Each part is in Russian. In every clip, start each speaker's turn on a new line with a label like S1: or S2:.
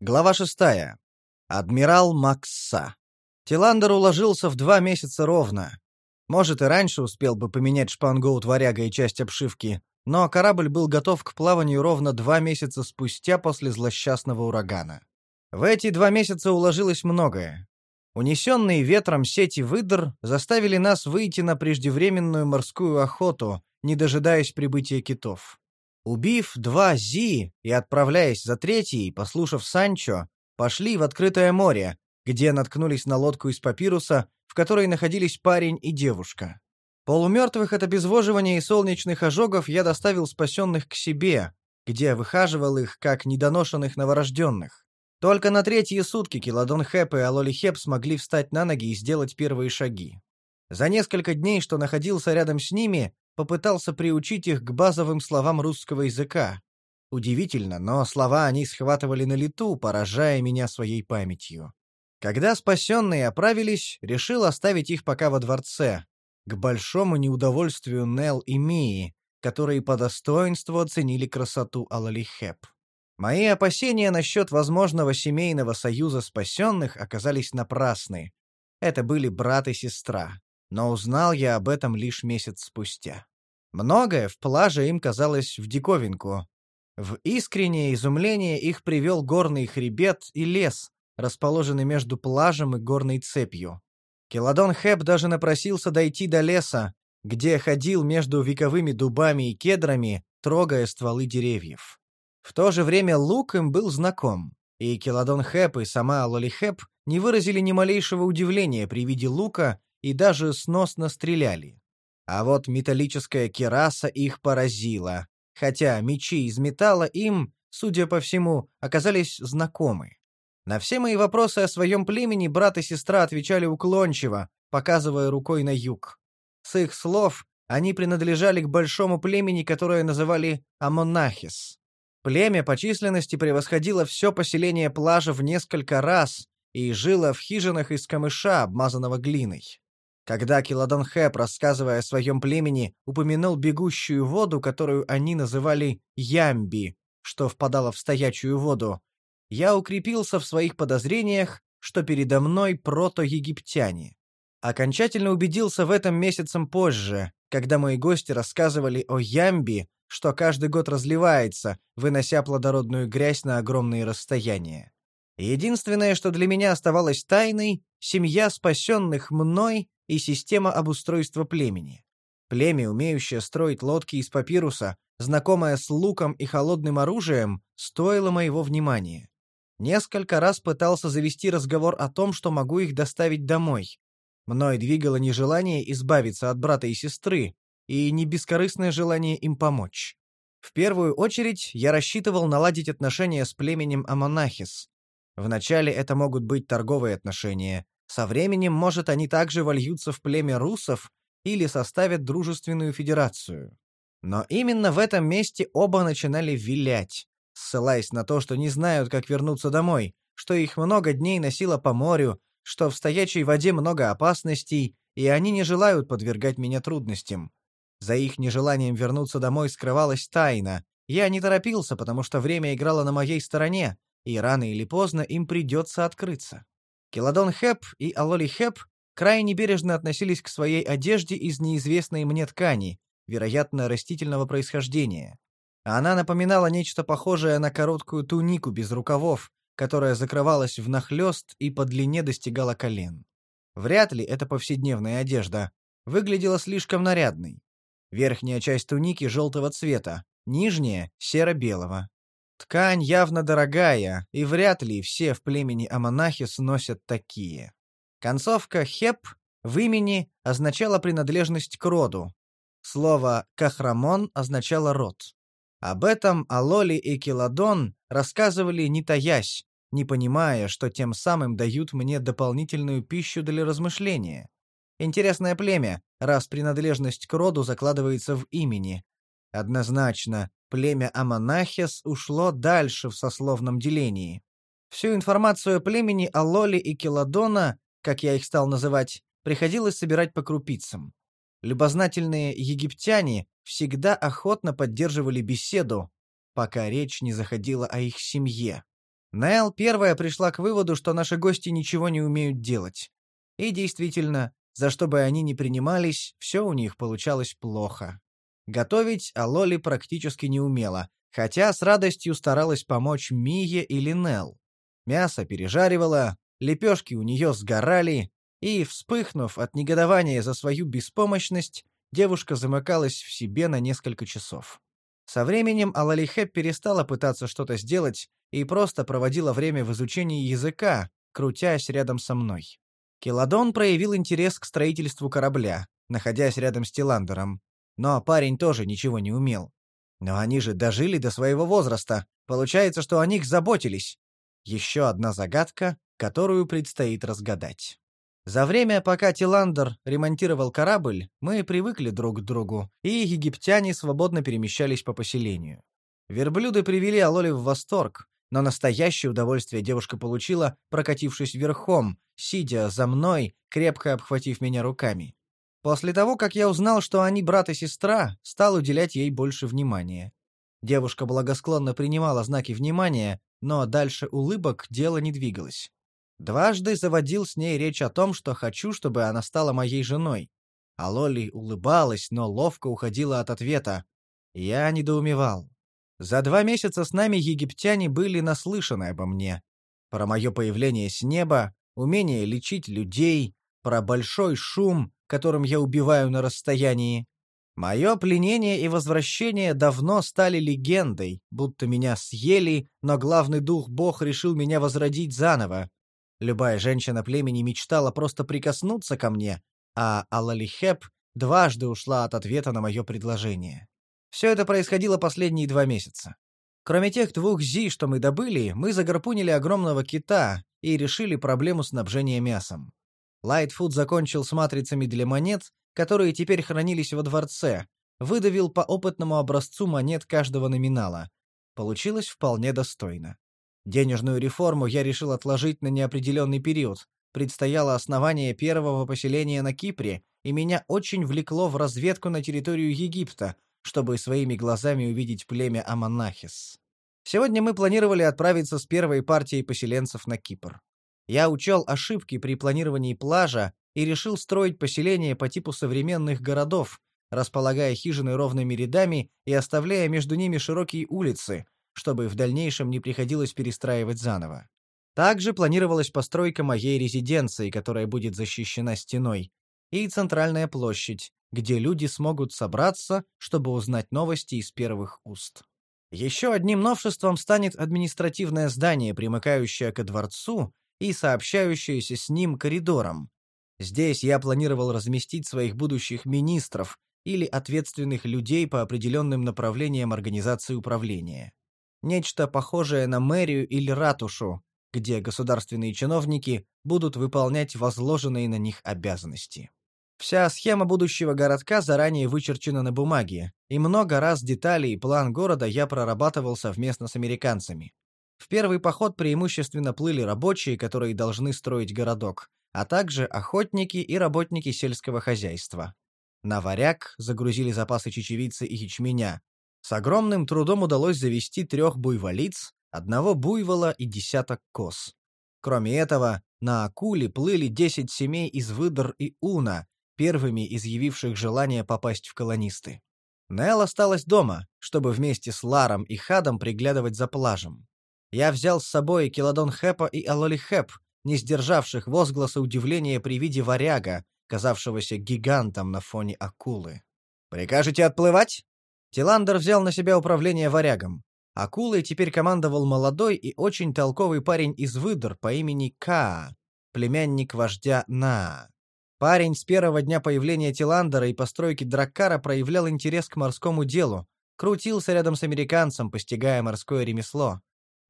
S1: Глава шестая. Адмирал Макса. Тиландер уложился в два месяца ровно. Может, и раньше успел бы поменять шпангоут варяга и часть обшивки, но корабль был готов к плаванию ровно два месяца спустя после злосчастного урагана. В эти два месяца уложилось многое. Унесенные ветром сети выдр заставили нас выйти на преждевременную морскую охоту, не дожидаясь прибытия китов. Убив два Зи и отправляясь за третий, послушав Санчо, пошли в открытое море, где наткнулись на лодку из папируса, в которой находились парень и девушка. Полумертвых от обезвоживания и солнечных ожогов я доставил спасенных к себе, где выхаживал их как недоношенных новорожденных. Только на третьи сутки Киладон Хэп и Алоли Хеп смогли встать на ноги и сделать первые шаги. За несколько дней, что находился рядом с ними, попытался приучить их к базовым словам русского языка. Удивительно, но слова они схватывали на лету, поражая меня своей памятью. Когда спасенные оправились, решил оставить их пока во дворце, к большому неудовольствию Нел и Мии, которые по достоинству оценили красоту Алалихеп. Мои опасения насчет возможного семейного союза спасенных оказались напрасны. Это были брат и сестра. Но узнал я об этом лишь месяц спустя. Многое в плаже им казалось в диковинку. В искреннее изумление их привел горный хребет и лес, расположенный между плажем и горной цепью. Келадон Хэп даже напросился дойти до леса, где ходил между вековыми дубами и кедрами, трогая стволы деревьев. В то же время Лук им был знаком, и Келадон Хэп и сама Лоли Хэп не выразили ни малейшего удивления при виде лука и даже сносно стреляли. А вот металлическая кераса их поразила, хотя мечи из металла им, судя по всему, оказались знакомы. На все мои вопросы о своем племени брат и сестра отвечали уклончиво, показывая рукой на юг. С их слов, они принадлежали к большому племени, которое называли Амонахис. Племя по численности превосходило все поселение плажа в несколько раз и жило в хижинах из камыша, обмазанного глиной. Когда Киладон Хэп, рассказывая о своем племени, упомянул бегущую воду, которую они называли Ямби, что впадала в стоячую воду, я укрепился в своих подозрениях, что передо мной прото-египтяне. Окончательно убедился в этом месяцем позже, когда мои гости рассказывали о Ямби, что каждый год разливается, вынося плодородную грязь на огромные расстояния. Единственное, что для меня оставалось тайной — семья спасенных мной и система обустройства племени. Племя, умеющее строить лодки из папируса, знакомое с луком и холодным оружием, стоило моего внимания. Несколько раз пытался завести разговор о том, что могу их доставить домой. Мной двигало нежелание избавиться от брата и сестры, и не бескорыстное желание им помочь. В первую очередь я рассчитывал наладить отношения с племенем Амонахис. Вначале это могут быть торговые отношения. Со временем, может, они также вольются в племя русов или составят дружественную федерацию. Но именно в этом месте оба начинали вилять, ссылаясь на то, что не знают, как вернуться домой, что их много дней носило по морю, что в стоячей воде много опасностей, и они не желают подвергать меня трудностям. За их нежеланием вернуться домой скрывалась тайна. Я не торопился, потому что время играло на моей стороне, и рано или поздно им придется открыться. Келадон Хэп и Алоли Хэп крайне бережно относились к своей одежде из неизвестной мне ткани, вероятно, растительного происхождения. Она напоминала нечто похожее на короткую тунику без рукавов, которая закрывалась внахлёст и по длине достигала колен. Вряд ли это повседневная одежда. Выглядела слишком нарядной. Верхняя часть туники желтого цвета, нижняя — серо-белого. Ткань явно дорогая, и вряд ли все в племени Амонахис носят такие. Концовка «хеп» в имени означала принадлежность к роду. Слово «кахрамон» означало род. Об этом Алоли и Киладон рассказывали не таясь, не понимая, что тем самым дают мне дополнительную пищу для размышления. Интересное племя, раз принадлежность к роду закладывается в имени. Однозначно, племя Аманахес ушло дальше в сословном делении. Всю информацию о племени Алоли и Келадона, как я их стал называть, приходилось собирать по крупицам. Любознательные египтяне всегда охотно поддерживали беседу, пока речь не заходила о их семье. Нел первая пришла к выводу, что наши гости ничего не умеют делать. И действительно, за что бы они ни принимались, все у них получалось плохо. Готовить Алоли практически не умела, хотя с радостью старалась помочь Мие или Нел. Мясо пережаривала, лепешки у нее сгорали, и, вспыхнув от негодования за свою беспомощность, девушка замыкалась в себе на несколько часов. Со временем Алалихеп перестала пытаться что-то сделать и просто проводила время в изучении языка, крутясь рядом со мной. Келадон проявил интерес к строительству корабля, находясь рядом с Тиландером. Но парень тоже ничего не умел. Но они же дожили до своего возраста. Получается, что о них заботились. Еще одна загадка, которую предстоит разгадать. За время, пока Тиландер ремонтировал корабль, мы привыкли друг к другу, и египтяне свободно перемещались по поселению. Верблюды привели Алоли в восторг, но настоящее удовольствие девушка получила, прокатившись верхом, сидя за мной, крепко обхватив меня руками. После того, как я узнал, что они брат и сестра, стал уделять ей больше внимания. Девушка благосклонно принимала знаки внимания, но дальше улыбок дело не двигалось. Дважды заводил с ней речь о том, что хочу, чтобы она стала моей женой. А Лоли улыбалась, но ловко уходила от ответа. Я недоумевал. За два месяца с нами египтяне были наслышаны обо мне. Про мое появление с неба, умение лечить людей, про большой шум, которым я убиваю на расстоянии. Мое пленение и возвращение давно стали легендой, будто меня съели, но главный дух бог решил меня возродить заново, Любая женщина племени мечтала просто прикоснуться ко мне, а Алалихеп дважды ушла от ответа на мое предложение. Все это происходило последние два месяца. Кроме тех двух зи, что мы добыли, мы загарпунили огромного кита и решили проблему снабжения мясом. Лайтфуд закончил с матрицами для монет, которые теперь хранились во дворце, выдавил по опытному образцу монет каждого номинала. Получилось вполне достойно. Денежную реформу я решил отложить на неопределенный период. Предстояло основание первого поселения на Кипре, и меня очень влекло в разведку на территорию Египта, чтобы своими глазами увидеть племя Аманахис. Сегодня мы планировали отправиться с первой партией поселенцев на Кипр. Я учел ошибки при планировании плажа и решил строить поселение по типу современных городов, располагая хижины ровными рядами и оставляя между ними широкие улицы, чтобы в дальнейшем не приходилось перестраивать заново. Также планировалась постройка моей резиденции, которая будет защищена стеной, и центральная площадь, где люди смогут собраться, чтобы узнать новости из первых уст. Еще одним новшеством станет административное здание, примыкающее ко дворцу и сообщающееся с ним коридором. Здесь я планировал разместить своих будущих министров или ответственных людей по определенным направлениям организации управления. Нечто похожее на мэрию или ратушу, где государственные чиновники будут выполнять возложенные на них обязанности. Вся схема будущего городка заранее вычерчена на бумаге, и много раз детали и план города я прорабатывал совместно с американцами. В первый поход преимущественно плыли рабочие, которые должны строить городок, а также охотники и работники сельского хозяйства. На варяг загрузили запасы чечевицы и ячменя, с огромным трудом удалось завести трех буйволиц, одного буйвола и десяток коз. Кроме этого, на акуле плыли десять семей из выдр и уна, первыми изъявивших желание попасть в колонисты. Нел осталась дома, чтобы вместе с Ларом и Хадом приглядывать за плажем. Я взял с собой Келадон Хэпа и Алоли Хэп, не сдержавших возгласа удивления при виде варяга, казавшегося гигантом на фоне акулы. «Прикажете отплывать?» Тиландер взял на себя управление варягом. Акулой теперь командовал молодой и очень толковый парень из выдр по имени Ка, племянник вождя На. Парень с первого дня появления Тиландера и постройки Драккара проявлял интерес к морскому делу, крутился рядом с американцем, постигая морское ремесло.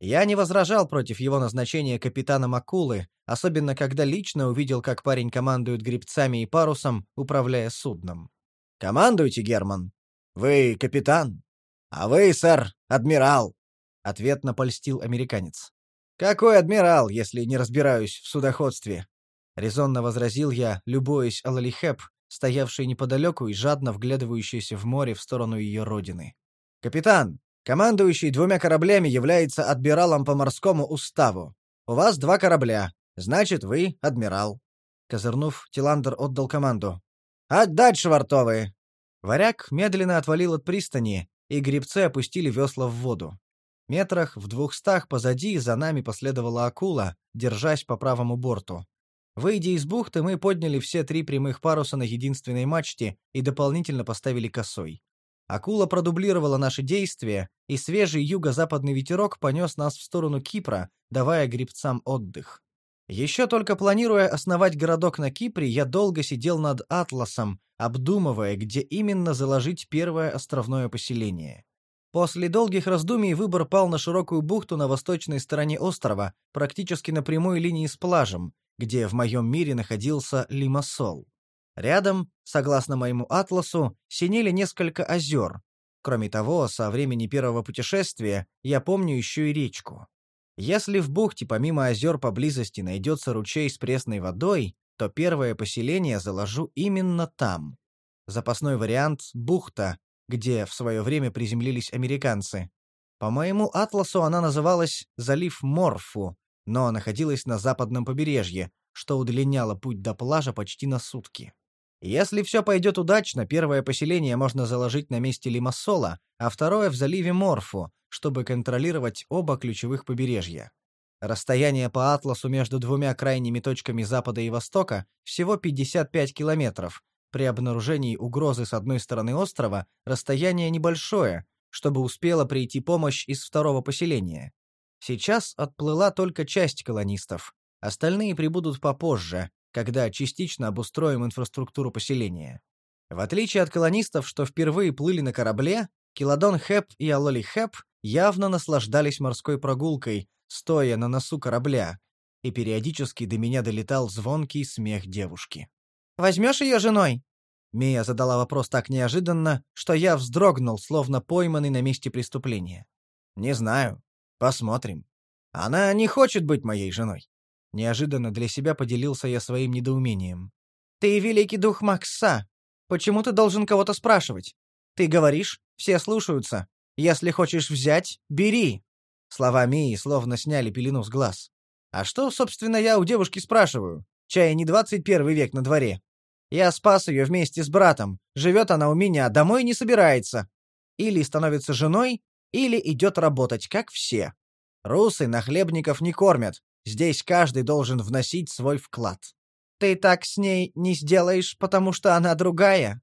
S1: Я не возражал против его назначения капитаном акулы, особенно когда лично увидел, как парень командует гребцами и парусом, управляя судном. «Командуйте, Герман!» «Вы капитан?» «А вы, сэр, адмирал!» — ответно польстил американец. «Какой адмирал, если не разбираюсь в судоходстве?» — резонно возразил я, любуясь Алалихеп, стоявший неподалеку и жадно вглядывающийся в море в сторону ее родины. «Капитан, Командующий двумя кораблями является адмиралом по морскому уставу. У вас два корабля, значит, вы адмирал». Козырнув, Тиландер отдал команду. «Отдать швартовые!» Варяг медленно отвалил от пристани, и гребцы опустили весла в воду. Метрах в двухстах позади за нами последовала акула, держась по правому борту. Выйдя из бухты, мы подняли все три прямых паруса на единственной мачте и дополнительно поставили косой. Акула продублировала наши действия, и свежий юго-западный ветерок понес нас в сторону Кипра, давая гребцам отдых. Еще только планируя основать городок на Кипре, я долго сидел над Атласом, обдумывая, где именно заложить первое островное поселение. После долгих раздумий выбор пал на широкую бухту на восточной стороне острова, практически на прямой линии с пляжем, где в моем мире находился Лимассол. Рядом, согласно моему атласу, синели несколько озер. Кроме того, со времени первого путешествия я помню еще и речку. Если в бухте помимо озер поблизости найдется ручей с пресной водой, то первое поселение заложу именно там. Запасной вариант — бухта, где в свое время приземлились американцы. По моему атласу она называлась «Залив Морфу», но находилась на западном побережье, что удлиняло путь до пляжа почти на сутки. Если все пойдет удачно, первое поселение можно заложить на месте Лимассола, а второе в заливе Морфу, чтобы контролировать оба ключевых побережья. Расстояние по атласу между двумя крайними точками запада и востока всего 55 километров. При обнаружении угрозы с одной стороны острова расстояние небольшое, чтобы успела прийти помощь из второго поселения. Сейчас отплыла только часть колонистов. Остальные прибудут попозже, когда частично обустроим инфраструктуру поселения. В отличие от колонистов, что впервые плыли на корабле, Киладон Хэп и Алоли Хэп явно наслаждались морской прогулкой, стоя на носу корабля, и периодически до меня долетал звонкий смех девушки. «Возьмешь ее женой?» Мия задала вопрос так неожиданно, что я вздрогнул, словно пойманный на месте преступления. «Не знаю. Посмотрим. Она не хочет быть моей женой. Неожиданно для себя поделился я своим недоумением. «Ты великий дух Макса. Почему ты должен кого-то спрашивать? Ты говоришь, все слушаются. Если хочешь взять, бери». Слова Мии словно сняли пелену с глаз. «А что, собственно, я у девушки спрашиваю? Чай не двадцать первый век на дворе. Я спас ее вместе с братом. Живет она у меня, домой не собирается. Или становится женой, или идет работать, как все. Русы нахлебников не кормят, Здесь каждый должен вносить свой вклад. Ты так с ней не сделаешь, потому что она другая?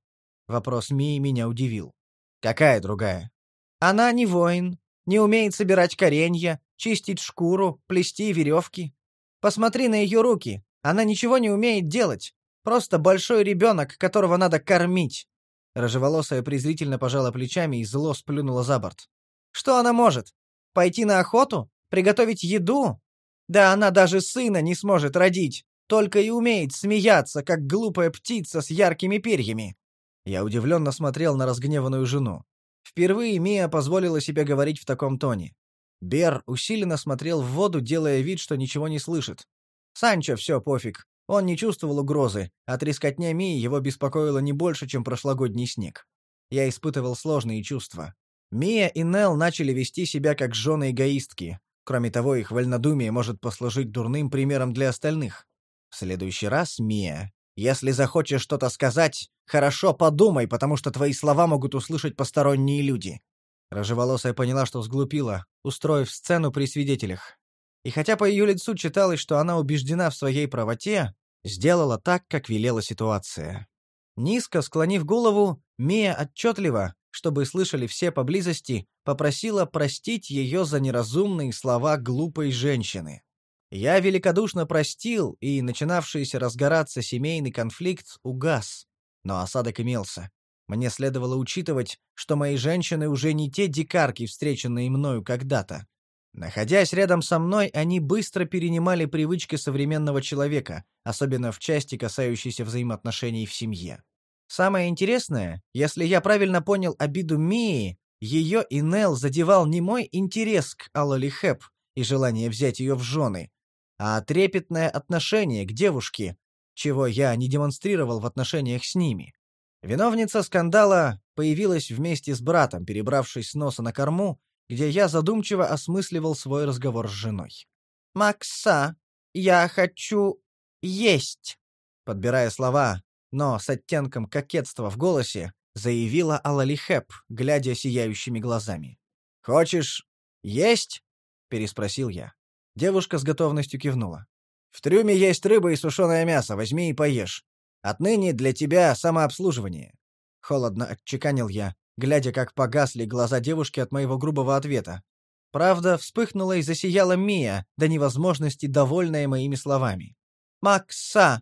S1: Вопрос Мии меня удивил. Какая другая? Она не воин, не умеет собирать коренья, чистить шкуру, плести веревки. Посмотри на ее руки. Она ничего не умеет делать. Просто большой ребенок, которого надо кормить. Рыжеволосая презрительно пожала плечами и зло сплюнула за борт. Что она может? Пойти на охоту? Приготовить еду? Да она даже сына не сможет родить, только и умеет смеяться, как глупая птица с яркими перьями. Я удивленно смотрел на разгневанную жену. Впервые Мия позволила себе говорить в таком тоне. Бер усиленно смотрел в воду, делая вид, что ничего не слышит. Санчо все пофиг. Он не чувствовал угрозы, а трескотня Мии его беспокоила не больше, чем прошлогодний снег. Я испытывал сложные чувства. Мия и Нел начали вести себя как жены-эгоистки, Кроме того, их вольнодумие может послужить дурным примером для остальных. В следующий раз, Мия, если захочешь что-то сказать, хорошо подумай, потому что твои слова могут услышать посторонние люди. Рыжеволосая поняла, что сглупила, устроив сцену при свидетелях. И хотя по ее лицу читалось, что она убеждена в своей правоте, сделала так, как велела ситуация. Низко склонив голову, Мия отчетливо, чтобы слышали все поблизости, попросила простить ее за неразумные слова глупой женщины. Я великодушно простил, и начинавшийся разгораться семейный конфликт угас. Но осадок имелся. Мне следовало учитывать, что мои женщины уже не те дикарки, встреченные мною когда-то. Находясь рядом со мной, они быстро перенимали привычки современного человека, особенно в части, касающейся взаимоотношений в семье. Самое интересное, если я правильно понял обиду Мии, ее и Нел задевал не мой интерес к Алоли Хэп и желание взять ее в жены, а трепетное отношение к девушке, чего я не демонстрировал в отношениях с ними. Виновница скандала появилась вместе с братом, перебравшись с носа на корму, где я задумчиво осмысливал свой разговор с женой. «Макса, я хочу есть», подбирая слова, но с оттенком кокетства в голосе, заявила Алалихеп, глядя сияющими глазами. «Хочешь есть?» — переспросил я. Девушка с готовностью кивнула. «В трюме есть рыба и сушеное мясо, возьми и поешь. Отныне для тебя самообслуживание». Холодно отчеканил я, глядя, как погасли глаза девушки от моего грубого ответа. Правда, вспыхнула и засияла Мия, до невозможности довольная моими словами. «Макса,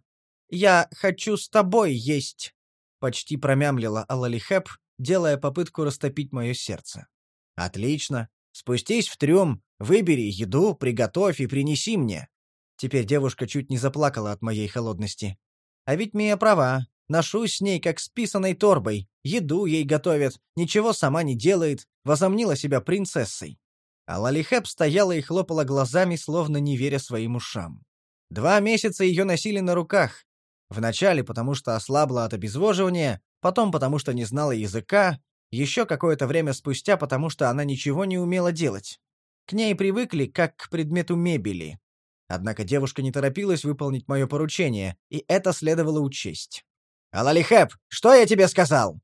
S1: я хочу с тобой есть!» Почти промямлила Алалихеп, делая попытку растопить мое сердце. «Отлично. Спустись в трюм, выбери еду, приготовь и принеси мне». Теперь девушка чуть не заплакала от моей холодности. А ведь Мия права. Ношусь с ней, как с писаной торбой. Еду ей готовят, ничего сама не делает, возомнила себя принцессой. А Лалихеп стояла и хлопала глазами, словно не веря своим ушам. Два месяца ее носили на руках. Вначале потому, что ослабла от обезвоживания, потом потому, что не знала языка, еще какое-то время спустя, потому что она ничего не умела делать. К ней привыкли, как к предмету мебели. Однако девушка не торопилась выполнить мое поручение, и это следовало учесть. «Алалихеп, что я тебе сказал?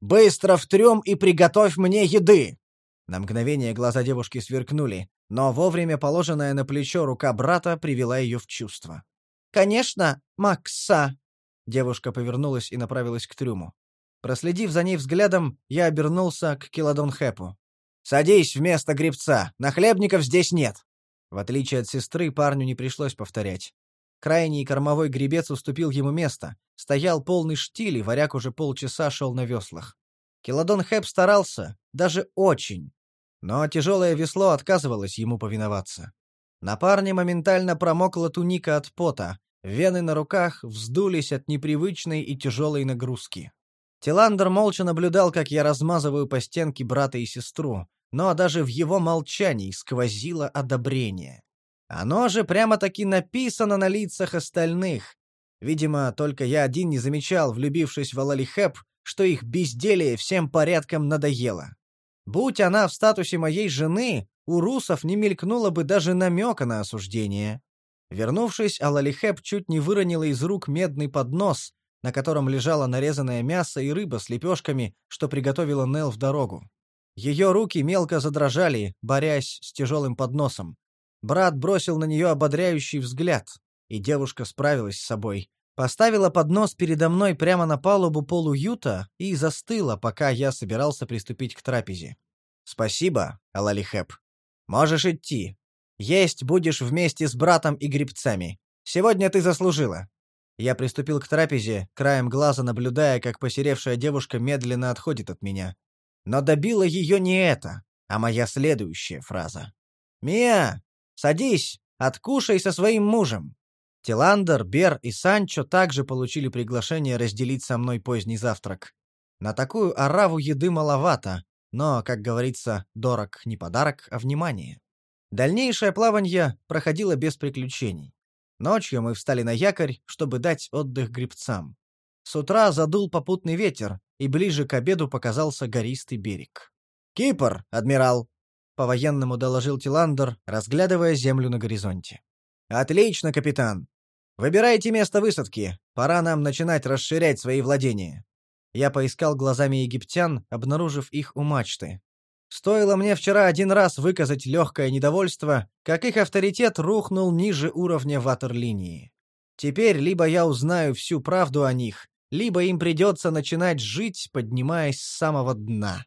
S1: Быстро в трюм и приготовь мне еды!» На мгновение глаза девушки сверкнули, но вовремя положенная на плечо рука брата привела ее в чувство. «Конечно, Макса!» Девушка повернулась и направилась к трюму. Проследив за ней взглядом, я обернулся к Киладон Хэпу. «Садись вместо гребца, нахлебников здесь нет!» В отличие от сестры, парню не пришлось повторять. Крайний кормовой гребец уступил ему место. Стоял полный штиль, и варяг уже полчаса шел на веслах. Келадон Хэп старался, даже очень. Но тяжелое весло отказывалось ему повиноваться. На парне моментально промокла туника от пота, вены на руках вздулись от непривычной и тяжелой нагрузки. Тиландер молча наблюдал, как я размазываю по стенке брата и сестру, но даже в его молчании сквозило одобрение. Оно же прямо-таки написано на лицах остальных. Видимо, только я один не замечал, влюбившись в Алалихеп, что их безделие всем порядком надоело. Будь она в статусе моей жены, у русов не мелькнуло бы даже намека на осуждение. Вернувшись, Алалихеп чуть не выронила из рук медный поднос, на котором лежало нарезанное мясо и рыба с лепешками, что приготовила Нел в дорогу. Ее руки мелко задрожали, борясь с тяжелым подносом. Брат бросил на нее ободряющий взгляд, и девушка справилась с собой. Поставила поднос передо мной прямо на палубу полуюта и застыла, пока я собирался приступить к трапезе. «Спасибо, Алалихеп. Можешь идти. Есть будешь вместе с братом и грибцами. Сегодня ты заслужила». Я приступил к трапезе, краем глаза наблюдая, как посеревшая девушка медленно отходит от меня. Но добила ее не это, а моя следующая фраза. «Мия, садись, откушай со своим мужем». Тиландер, Бер и Санчо также получили приглашение разделить со мной поздний завтрак. На такую ораву еды маловато, но, как говорится, дорог не подарок, а внимание. Дальнейшее плавание проходило без приключений. Ночью мы встали на якорь, чтобы дать отдых гребцам. С утра задул попутный ветер, и ближе к обеду показался гористый берег. «Кипр, адмирал!» — по-военному доложил Тиландер, разглядывая землю на горизонте. «Отлично, капитан! Выбирайте место высадки. Пора нам начинать расширять свои владения». Я поискал глазами египтян, обнаружив их у мачты. Стоило мне вчера один раз выказать легкое недовольство, как их авторитет рухнул ниже уровня ватерлинии. Теперь либо я узнаю всю правду о них, либо им придется начинать жить, поднимаясь с самого дна.